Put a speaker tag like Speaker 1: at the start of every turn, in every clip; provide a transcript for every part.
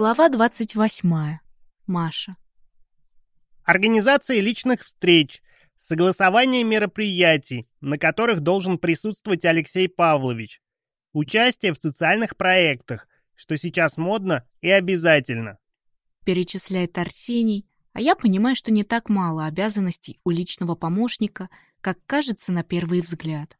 Speaker 1: Глава 28. Маша.
Speaker 2: Организация личных встреч, согласование мероприятий, на которых должен присутствовать Алексей Павлович, участие в социальных проектах, что сейчас модно и обязательно.
Speaker 1: Перечисляет Арсений, а я понимаю, что не так мало обязанностей у личного помощника, как кажется на первый взгляд.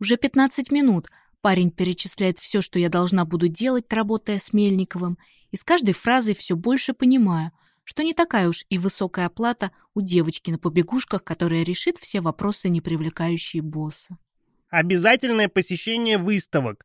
Speaker 1: Уже 15 минут парень перечисляет все, что я должна буду делать, работая с Мельниковым, и с каждой фразой все больше понимаю, что не такая уж и высокая оплата у девочки на побегушках, которая решит все вопросы, не привлекающие босса.
Speaker 2: Обязательное посещение выставок,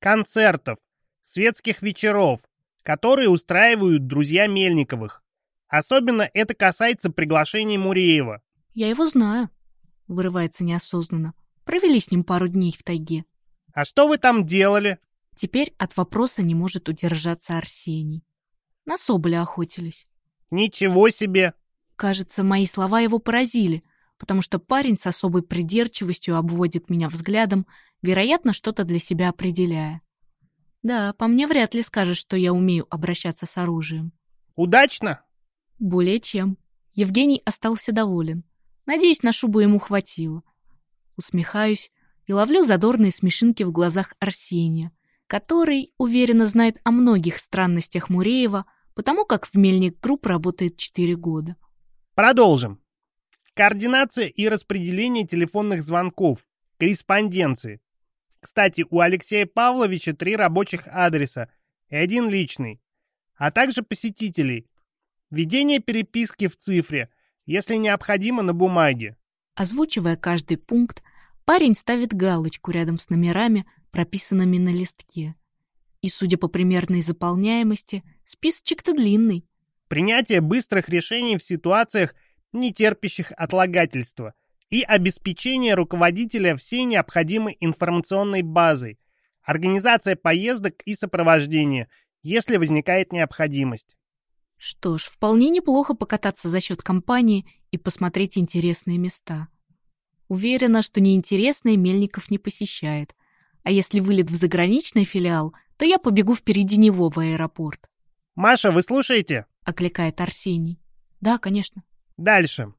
Speaker 2: концертов, светских вечеров, которые устраивают друзья Мельниковых. Особенно это касается приглашений Муреева.
Speaker 1: «Я его знаю», — вырывается неосознанно. «Провели с ним пару дней в тайге».
Speaker 2: «А что вы там делали?»
Speaker 1: Теперь от вопроса не может удержаться Арсений. На соболя охотились.
Speaker 2: «Ничего себе!»
Speaker 1: Кажется, мои слова его поразили, потому что парень с особой придирчивостью обводит меня взглядом, вероятно, что-то для себя определяя. Да, по мне вряд ли скажешь, что я умею обращаться с оружием.
Speaker 2: «Удачно?»
Speaker 1: Более чем. Евгений остался доволен. Надеюсь, на шубу ему хватило. Усмехаюсь и ловлю задорные смешинки в глазах Арсения, который уверенно знает о многих странностях Муреева, потому как в Мельник Групп работает 4 года.
Speaker 2: Продолжим. Координация и распределение телефонных звонков, корреспонденции. Кстати, у Алексея Павловича три рабочих адреса и один личный, а также посетителей. Ведение переписки в цифре, если необходимо на бумаге.
Speaker 1: Озвучивая каждый пункт, парень ставит галочку рядом с номерами, прописанными на листке. И, судя по примерной заполняемости, списочек-то длинный.
Speaker 2: Принятие быстрых решений в ситуациях, не терпящих отлагательства, и обеспечение руководителя всей необходимой информационной базой, организация поездок и сопровождения, если возникает необходимость.
Speaker 1: Что ж, вполне неплохо покататься за счет компании и посмотреть интересные места. Уверена, что неинтересные Мельников не посещает, а если вылет в заграничный филиал, то я побегу впереди него в аэропорт.
Speaker 2: «Маша, вы слушаете?»
Speaker 1: — окликает Арсений. «Да, конечно».
Speaker 2: «Дальше.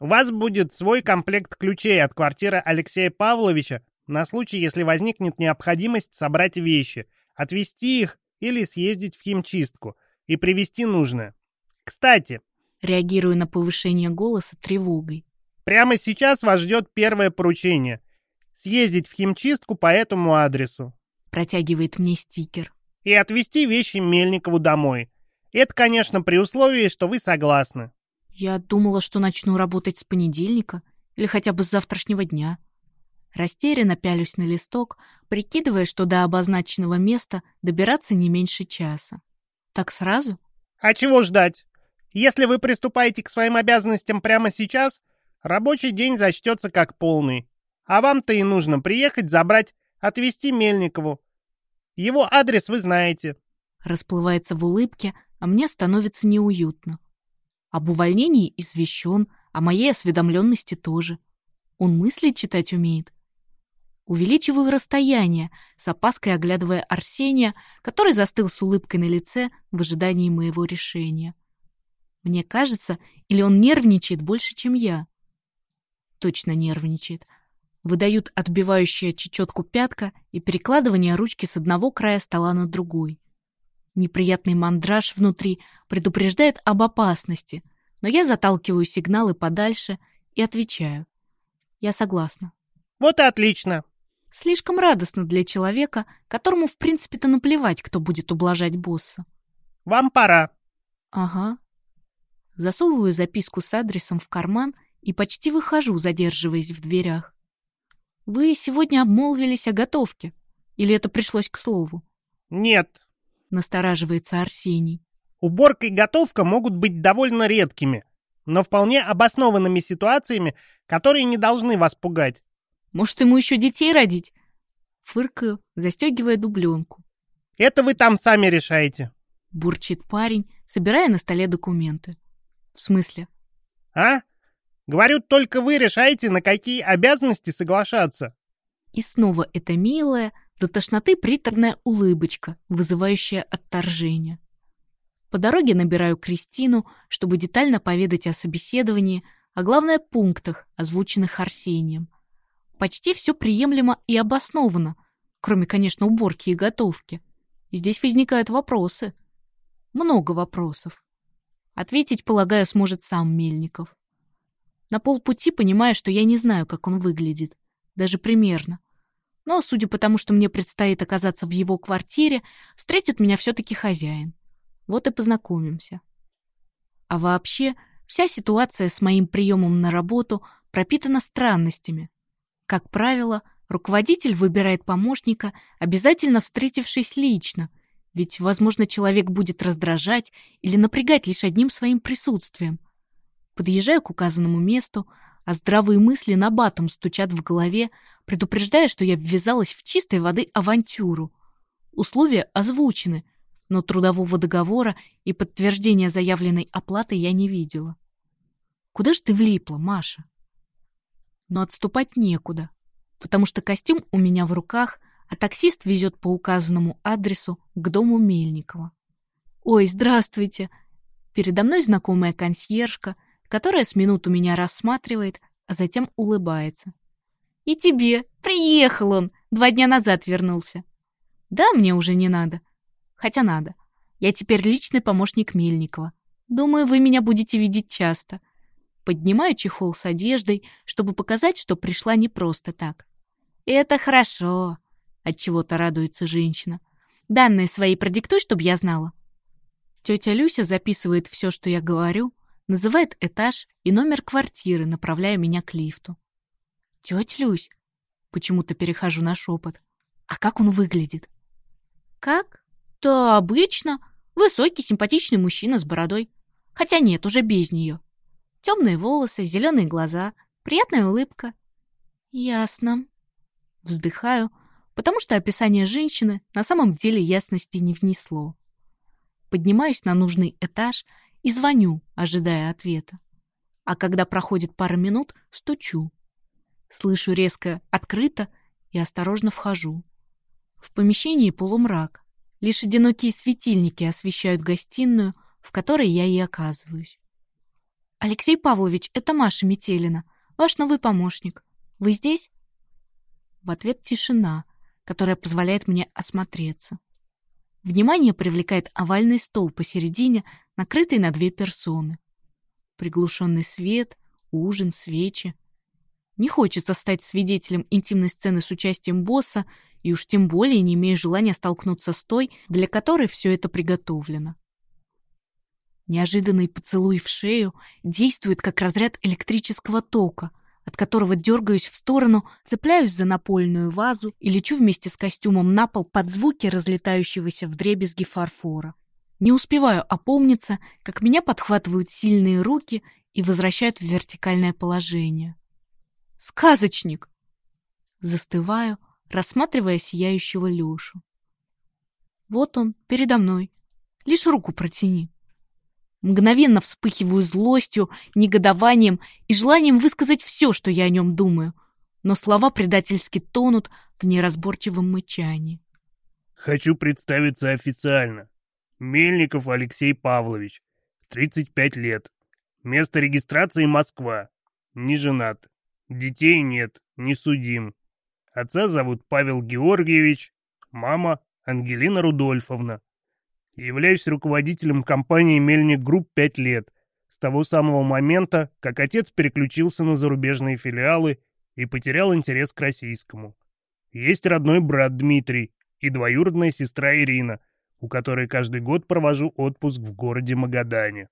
Speaker 2: У вас будет свой комплект ключей от квартиры Алексея Павловича на случай, если возникнет необходимость собрать вещи, отвезти их или съездить в химчистку и привезти нужное. Кстати,
Speaker 1: реагирую на повышение голоса тревогой.
Speaker 2: Прямо сейчас вас ждет первое поручение съездить в химчистку по этому адресу.
Speaker 1: Протягивает мне стикер.
Speaker 2: И отвезти вещи Мельникову домой. Это, конечно, при условии, что вы согласны.
Speaker 1: Я думала, что начну работать с понедельника или хотя бы с завтрашнего дня. Растерянно пялюсь на листок, прикидывая, что до обозначенного места добираться не меньше часа. Так сразу?
Speaker 2: А чего ждать? Если вы приступаете к своим обязанностям прямо сейчас, рабочий день зачтется как полный. А вам-то и нужно приехать, забрать, отвезти Мельникову. Его адрес вы знаете.
Speaker 1: Расплывается в улыбке, а мне становится неуютно. Об увольнении извещен, о моей осведомленности тоже. Он мысли читать умеет. Увеличиваю расстояние, с опаской оглядывая Арсения, который застыл с улыбкой на лице в ожидании моего решения. Мне кажется, или он нервничает больше, чем я. Точно нервничает — выдают отбивающая чечетку пятка и перекладывание ручки с одного края стола на другой. Неприятный мандраж внутри предупреждает об опасности, но я заталкиваю сигналы подальше и отвечаю. Я согласна.
Speaker 2: Вот и отлично.
Speaker 1: Слишком радостно для человека, которому в принципе-то наплевать, кто будет ублажать босса.
Speaker 2: Вам пора.
Speaker 1: Ага. Засовываю записку с адресом в карман и почти выхожу, задерживаясь в дверях. Вы сегодня обмолвились о готовке. Или это пришлось к слову?
Speaker 2: Нет.
Speaker 1: Настораживается Арсений.
Speaker 2: Уборка и готовка могут быть довольно редкими, но вполне обоснованными ситуациями, которые не должны вас пугать.
Speaker 1: Может, ему еще детей родить? Фыркаю, застегивая дубленку.
Speaker 2: Это вы там сами решаете.
Speaker 1: Бурчит парень, собирая на столе документы. В смысле?
Speaker 2: А? Говорю, только вы решаете, на какие обязанности соглашаться.
Speaker 1: И снова эта милая, до тошноты приторная улыбочка, вызывающая отторжение. По дороге набираю Кристину, чтобы детально поведать о собеседовании, а главное пунктах, озвученных Арсением. Почти все приемлемо и обосновано, кроме, конечно, уборки и готовки. Здесь возникают вопросы. Много вопросов. Ответить, полагаю, сможет сам Мельников. На полпути понимаю, что я не знаю, как он выглядит. Даже примерно. Но, судя по тому, что мне предстоит оказаться в его квартире, встретит меня все-таки хозяин. Вот и познакомимся. А вообще, вся ситуация с моим приемом на работу пропитана странностями. Как правило, руководитель выбирает помощника, обязательно встретившись лично, ведь, возможно, человек будет раздражать или напрягать лишь одним своим присутствием. Подъезжаю к указанному месту, а здравые мысли на батом стучат в голове, предупреждая, что я ввязалась в чистой воды авантюру. Условия озвучены, но трудового договора и подтверждения заявленной оплаты я не видела. Куда ж ты влипла, Маша? Но отступать некуда, потому что костюм у меня в руках, а таксист везет по указанному адресу к дому Мельникова. «Ой, здравствуйте!» Передо мной знакомая консьержка — которая с минуту меня рассматривает, а затем улыбается. «И тебе! Приехал он! Два дня назад вернулся!» «Да, мне уже не надо. Хотя надо. Я теперь личный помощник Мельникова. Думаю, вы меня будете видеть часто». Поднимаю чехол с одеждой, чтобы показать, что пришла не просто так. «Это хорошо!» — отчего-то радуется женщина. «Данные свои продиктуй, чтобы я знала». Тетя Люся записывает все, что я говорю, называет этаж и номер квартиры, направляя меня к лифту. «Тетя Люсь!» Почему-то перехожу на шепот. «А как он выглядит?» «Как? Да обычно. Высокий, симпатичный мужчина с бородой. Хотя нет, уже без нее. Темные волосы, зеленые глаза, приятная улыбка». «Ясно». Вздыхаю, потому что описание женщины на самом деле ясности не внесло. Поднимаюсь на нужный этаж и звоню, ожидая ответа. А когда проходит пара минут, стучу. Слышу резко «открыто» и осторожно вхожу. В помещении полумрак. Лишь одинокие светильники освещают гостиную, в которой я и оказываюсь. «Алексей Павлович, это Маша Метелина, ваш новый помощник. Вы здесь?» В ответ тишина, которая позволяет мне осмотреться. Внимание привлекает овальный стол посередине, накрытый на две персоны. Приглушенный свет, ужин, свечи. Не хочется стать свидетелем интимной сцены с участием босса, и уж тем более не имею желания столкнуться с той, для которой все это приготовлено. Неожиданный поцелуй в шею действует как разряд электрического тока, от которого дергаюсь в сторону, цепляюсь за напольную вазу и лечу вместе с костюмом на пол под звуки разлетающегося в дребезги фарфора. Не успеваю опомниться, как меня подхватывают сильные руки и возвращают в вертикальное положение. «Сказочник!» Застываю, рассматривая сияющего Лешу. Вот он, передо мной. Лишь руку протяни. Мгновенно вспыхиваю злостью, негодованием и желанием высказать все, что я о нем думаю, но слова предательски тонут в неразборчивом мычании.
Speaker 2: «Хочу представиться официально. Мельников Алексей Павлович, 35 лет. Место регистрации Москва. Не женат. Детей нет, не судим. Отца зовут Павел Георгиевич, мама Ангелина Рудольфовна. Являюсь руководителем компании «Мельник Групп» 5 лет, с того самого момента, как отец переключился на зарубежные филиалы и потерял интерес к российскому. Есть родной брат Дмитрий и двоюродная сестра Ирина – у которой каждый год провожу отпуск в городе Магадане.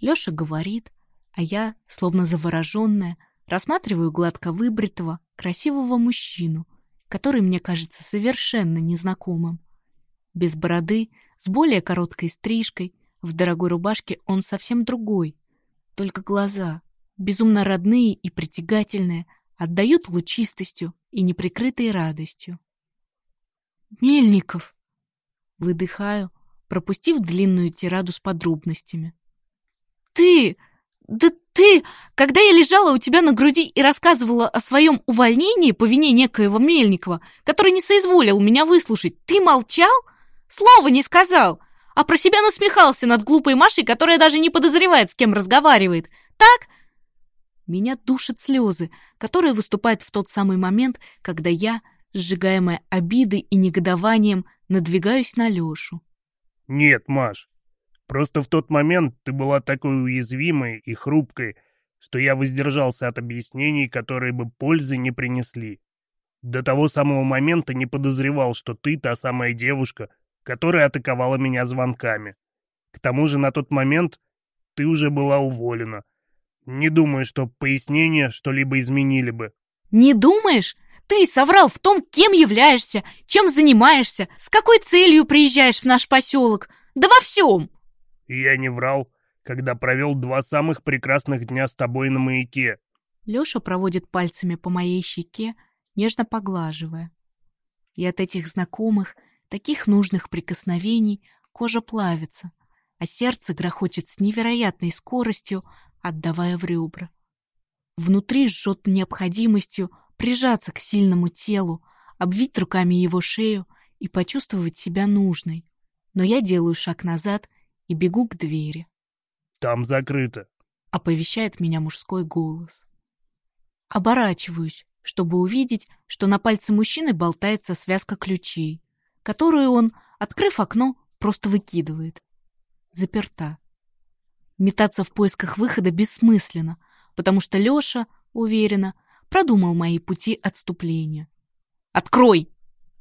Speaker 1: Лёша говорит, а я, словно завороженная, рассматриваю гладко выбритого, красивого мужчину, который мне кажется совершенно незнакомым. Без бороды, с более короткой стрижкой, в дорогой рубашке он совсем другой. Только глаза, безумно родные и притягательные, отдают лучистостью и неприкрытой радостью. «Мельников!» Выдыхаю, пропустив длинную тираду с подробностями. «Ты! Да ты! Когда я лежала у тебя на груди и рассказывала о своем увольнении по вине некоего Мельникова, который не соизволил меня выслушать, ты молчал? Слова не сказал! а про себя насмехался над глупой Машей, которая даже не подозревает, с кем разговаривает. Так? Меня душат слезы, которые выступают в тот самый момент, когда я, сжигаемая обидой и негодованием, надвигаюсь на Лешу.
Speaker 2: Нет, Маш, просто в тот момент ты была такой уязвимой и хрупкой, что я воздержался от объяснений, которые бы пользы не принесли. До того самого момента не подозревал, что ты та самая девушка, которая атаковала меня звонками. К тому же на тот момент ты уже была уволена. Не думаю, что пояснения что-либо изменили бы.
Speaker 1: Не думаешь? Ты соврал в том, кем являешься, чем занимаешься, с какой целью приезжаешь в наш поселок. Да во всем!
Speaker 2: Я не врал, когда провел два самых прекрасных дня с тобой на маяке.
Speaker 1: Леша проводит пальцами по моей щеке, нежно поглаживая. И от этих знакомых, таких нужных прикосновений кожа плавится, а сердце грохочет с невероятной скоростью, отдавая в ребра. Внутри жжет необходимостью прижаться к сильному телу, обвить руками его шею и почувствовать себя нужной. Но я делаю шаг назад и бегу к двери.
Speaker 2: «Там закрыто», —
Speaker 1: оповещает меня мужской голос. Оборачиваюсь, чтобы увидеть, что на пальце мужчины болтается связка ключей, которую он, открыв окно, просто выкидывает. Заперта. Метаться в поисках выхода бессмысленно, потому что Лёша, уверенно, продумал мои пути отступления. «Открой!»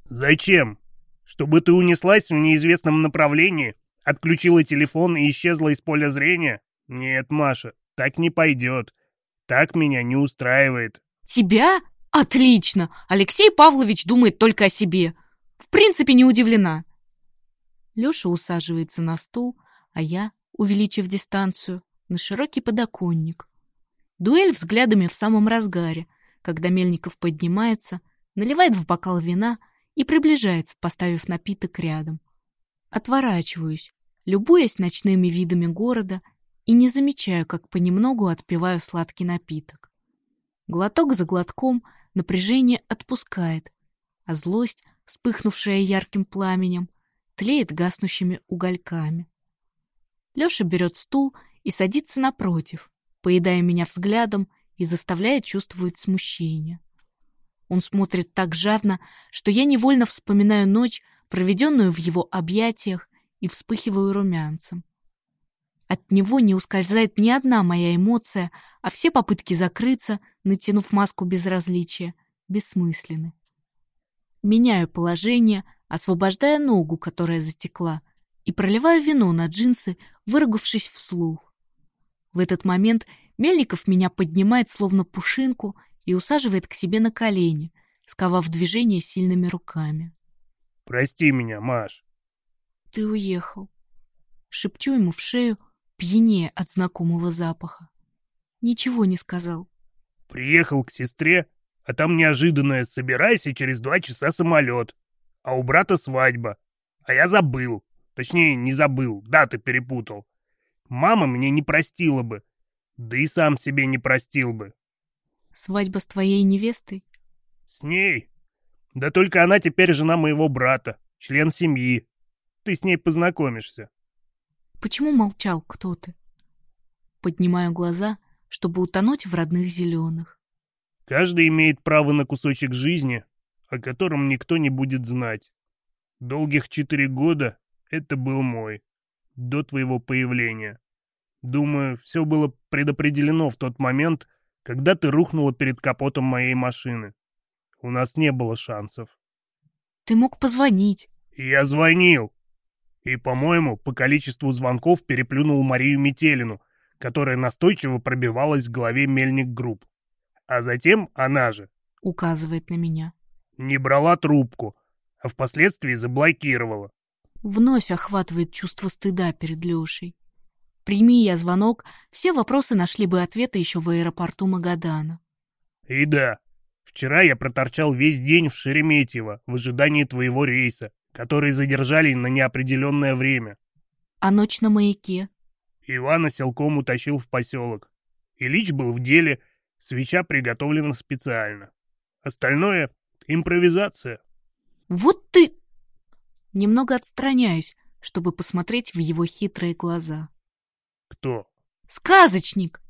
Speaker 2: «Зачем? Чтобы ты унеслась в неизвестном направлении, отключила телефон и исчезла из поля зрения? Нет, Маша, так не пойдет. Так меня не устраивает.
Speaker 1: Тебя? Отлично! Алексей Павлович думает только о себе. В принципе, не удивлена. Лёша усаживается на стул, а я, увеличив дистанцию, на широкий подоконник. Дуэль взглядами в самом разгаре, когда Мельников поднимается, наливает в бокал вина и приближается, поставив напиток рядом. Отворачиваюсь, любуясь ночными видами города и не замечаю, как понемногу отпиваю сладкий напиток. Глоток за глотком напряжение отпускает, а злость, вспыхнувшая ярким пламенем, тлеет гаснущими угольками. Лёша берет стул и садится напротив, поедая меня взглядом и заставляя чувствовать смущение. Он смотрит так жадно, что я невольно вспоминаю ночь, проведенную в его объятиях, и вспыхиваю румянцем. От него не ускользает ни одна моя эмоция, а все попытки закрыться, натянув маску безразличия, бессмысленны. Меняю положение, освобождая ногу, которая затекла, и проливаю вино на джинсы, выругавшись вслух. В этот момент Мельников меня поднимает словно пушинку и усаживает к себе на колени, сковав движение сильными руками.
Speaker 2: «Прости меня, Маш».
Speaker 1: «Ты уехал». Шепчу ему в шею, пьянее от знакомого запаха. Ничего не сказал.
Speaker 2: Приехал к сестре, а там неожиданное «собирайся, через два часа самолет». А у брата свадьба. А я забыл. Точнее, не забыл, даты перепутал. Мама мне не простила бы. Да и сам себе не простил бы.
Speaker 1: Свадьба с твоей невестой?
Speaker 2: С ней? Да только она теперь жена моего брата, член семьи. Ты с ней познакомишься.
Speaker 1: Почему молчал кто ты? Поднимаю глаза, чтобы утонуть в родных зеленых.
Speaker 2: Каждый имеет право на кусочек жизни, о котором никто не будет знать. Долгих четыре года это был мой, до твоего появления. Думаю, все было предопределено в тот момент, когда ты рухнула перед капотом моей машины. У нас не было шансов.
Speaker 1: Ты мог позвонить.
Speaker 2: Я звонил. И, по-моему, по количеству звонков переплюнул Марию Метелину, которая настойчиво пробивалась в голове Мельник Групп. А затем она же,
Speaker 1: указывает на меня,
Speaker 2: не брала трубку, а впоследствии заблокировала.
Speaker 1: Вновь охватывает чувство стыда перед Лешей. Прими я звонок, все вопросы нашли бы ответы еще в аэропорту Магадана.
Speaker 2: И да, вчера я проторчал весь день в Шереметьево в ожидании твоего рейса которые задержали на неопределенное время.
Speaker 1: А ночь на маяке?
Speaker 2: Ивана силком утащил в поселок. Ильич был в деле, свеча приготовлена специально. Остальное — импровизация.
Speaker 1: Вот ты... Немного отстраняюсь, чтобы посмотреть в его хитрые глаза.
Speaker 2: Кто?
Speaker 1: «Сказочник!